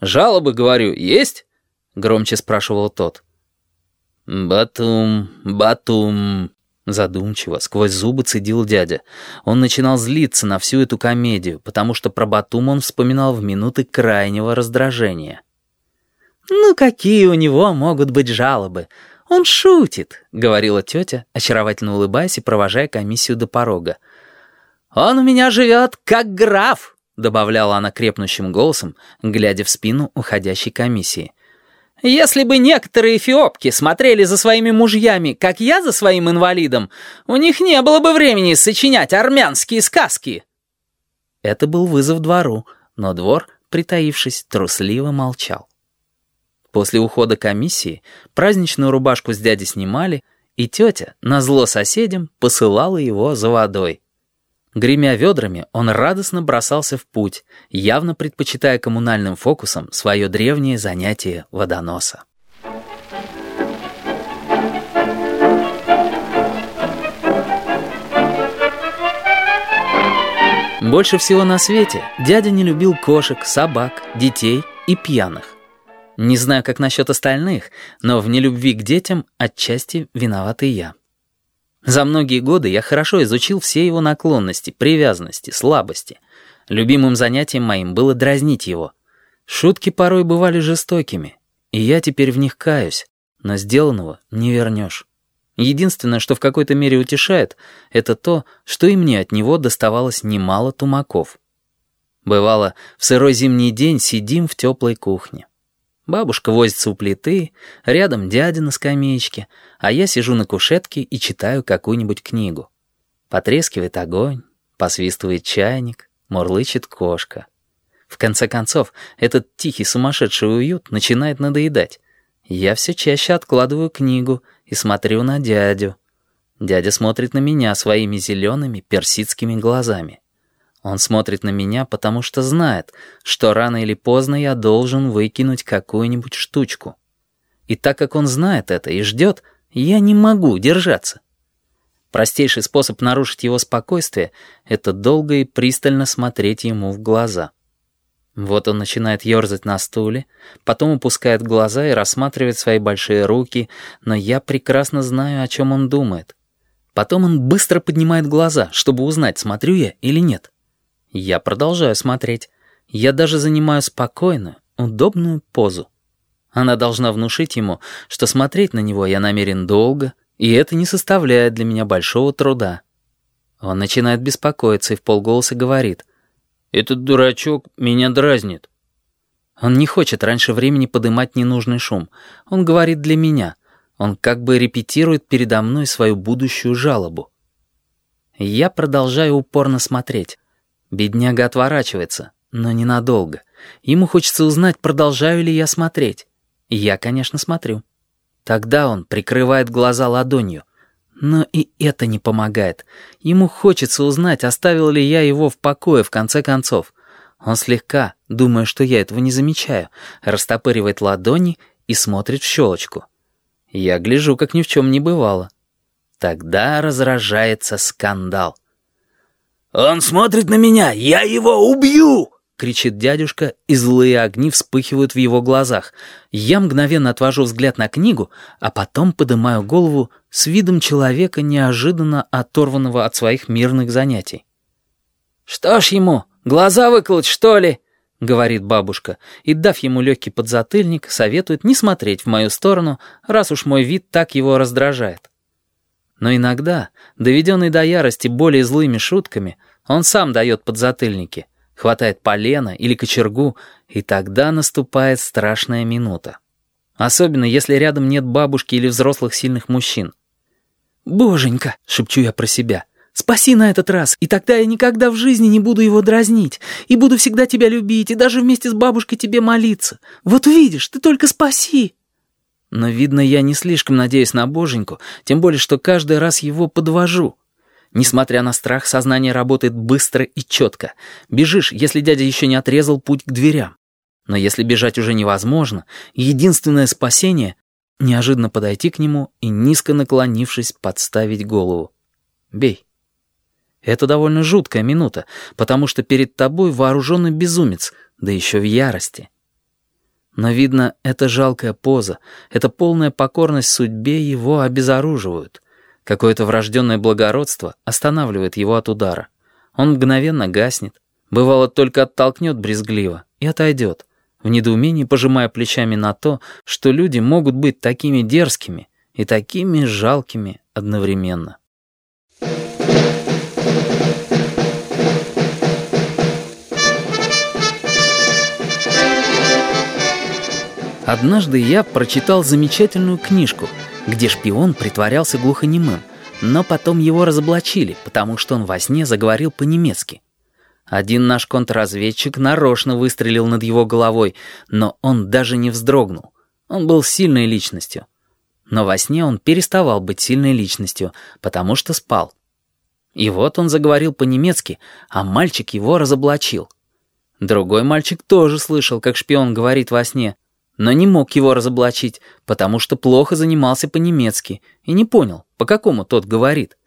«Жалобы, говорю, есть?» — громче спрашивал тот. «Батум, Батум...» Задумчиво, сквозь зубы цедил дядя. Он начинал злиться на всю эту комедию, потому что про Батум он вспоминал в минуты крайнего раздражения. «Ну какие у него могут быть жалобы? Он шутит», — говорила тетя, очаровательно улыбаясь и провожая комиссию до порога. «Он у меня живет как граф», — добавляла она крепнущим голосом, глядя в спину уходящей комиссии. Если бы некоторые эфиопки смотрели за своими мужьями, как я за своим инвалидом, у них не было бы времени сочинять армянские сказки». Это был вызов двору, но двор, притаившись, трусливо молчал. После ухода комиссии праздничную рубашку с дяди снимали, и тетя, назло соседям, посылала его за водой. Гремя ведрами, он радостно бросался в путь, явно предпочитая коммунальным фокусом свое древнее занятие водоноса. Больше всего на свете дядя не любил кошек, собак, детей и пьяных. Не знаю, как насчет остальных, но в нелюбви к детям отчасти виноват и я. За многие годы я хорошо изучил все его наклонности, привязанности, слабости. Любимым занятием моим было дразнить его. Шутки порой бывали жестокими, и я теперь в них каюсь, но сделанного не вернешь. Единственное, что в какой-то мере утешает, это то, что и мне от него доставалось немало тумаков. Бывало, в сырой зимний день сидим в теплой кухне. Бабушка возится у плиты, рядом дядя на скамеечке, а я сижу на кушетке и читаю какую-нибудь книгу. Потрескивает огонь, посвистывает чайник, мурлычет кошка. В конце концов, этот тихий сумасшедший уют начинает надоедать. Я все чаще откладываю книгу и смотрю на дядю. Дядя смотрит на меня своими зелеными персидскими глазами. Он смотрит на меня, потому что знает, что рано или поздно я должен выкинуть какую-нибудь штучку. И так как он знает это и ждет, я не могу держаться. Простейший способ нарушить его спокойствие — это долго и пристально смотреть ему в глаза. Вот он начинает ерзать на стуле, потом упускает глаза и рассматривает свои большие руки, но я прекрасно знаю, о чем он думает. Потом он быстро поднимает глаза, чтобы узнать, смотрю я или нет. Я продолжаю смотреть. Я даже занимаю спокойную, удобную позу. Она должна внушить ему, что смотреть на него я намерен долго, и это не составляет для меня большого труда. Он начинает беспокоиться и в полголоса говорит. «Этот дурачок меня дразнит». Он не хочет раньше времени подымать ненужный шум. Он говорит для меня. Он как бы репетирует передо мной свою будущую жалобу. Я продолжаю упорно смотреть. Бедняга отворачивается, но ненадолго. Ему хочется узнать, продолжаю ли я смотреть. я, конечно, смотрю. Тогда он прикрывает глаза ладонью. Но и это не помогает. Ему хочется узнать, оставил ли я его в покое в конце концов. Он слегка, думая, что я этого не замечаю, растопыривает ладони и смотрит в щелочку. Я гляжу, как ни в чем не бывало. Тогда разражается скандал. «Он смотрит на меня! Я его убью!» — кричит дядюшка, и злые огни вспыхивают в его глазах. Я мгновенно отвожу взгляд на книгу, а потом поднимаю голову с видом человека, неожиданно оторванного от своих мирных занятий. «Что ж ему, глаза выколоть, что ли?» — говорит бабушка, и, дав ему легкий подзатыльник, советует не смотреть в мою сторону, раз уж мой вид так его раздражает. Но иногда, доведенный до ярости более злыми шутками, он сам дает подзатыльники, хватает полено или кочергу, и тогда наступает страшная минута. Особенно, если рядом нет бабушки или взрослых сильных мужчин. «Боженька!» — шепчу я про себя. «Спаси на этот раз, и тогда я никогда в жизни не буду его дразнить, и буду всегда тебя любить, и даже вместе с бабушкой тебе молиться. Вот увидишь, ты только спаси!» Но, видно, я не слишком надеюсь на боженьку, тем более, что каждый раз его подвожу. Несмотря на страх, сознание работает быстро и четко. Бежишь, если дядя еще не отрезал путь к дверям. Но если бежать уже невозможно, единственное спасение — неожиданно подойти к нему и, низко наклонившись, подставить голову. Бей. Это довольно жуткая минута, потому что перед тобой вооруженный безумец, да еще в ярости. Но, видно, эта жалкая поза, эта полная покорность судьбе его обезоруживают. Какое-то врожденное благородство останавливает его от удара. Он мгновенно гаснет, бывало только оттолкнет брезгливо и отойдет, в недоумении пожимая плечами на то, что люди могут быть такими дерзкими и такими жалкими одновременно. Однажды я прочитал замечательную книжку, где шпион притворялся глухонемым, но потом его разоблачили, потому что он во сне заговорил по-немецки. Один наш контрразведчик нарочно выстрелил над его головой, но он даже не вздрогнул. Он был сильной личностью. Но во сне он переставал быть сильной личностью, потому что спал. И вот он заговорил по-немецки, а мальчик его разоблачил. Другой мальчик тоже слышал, как шпион говорит во сне — но не мог его разоблачить, потому что плохо занимался по-немецки и не понял, по какому тот говорит.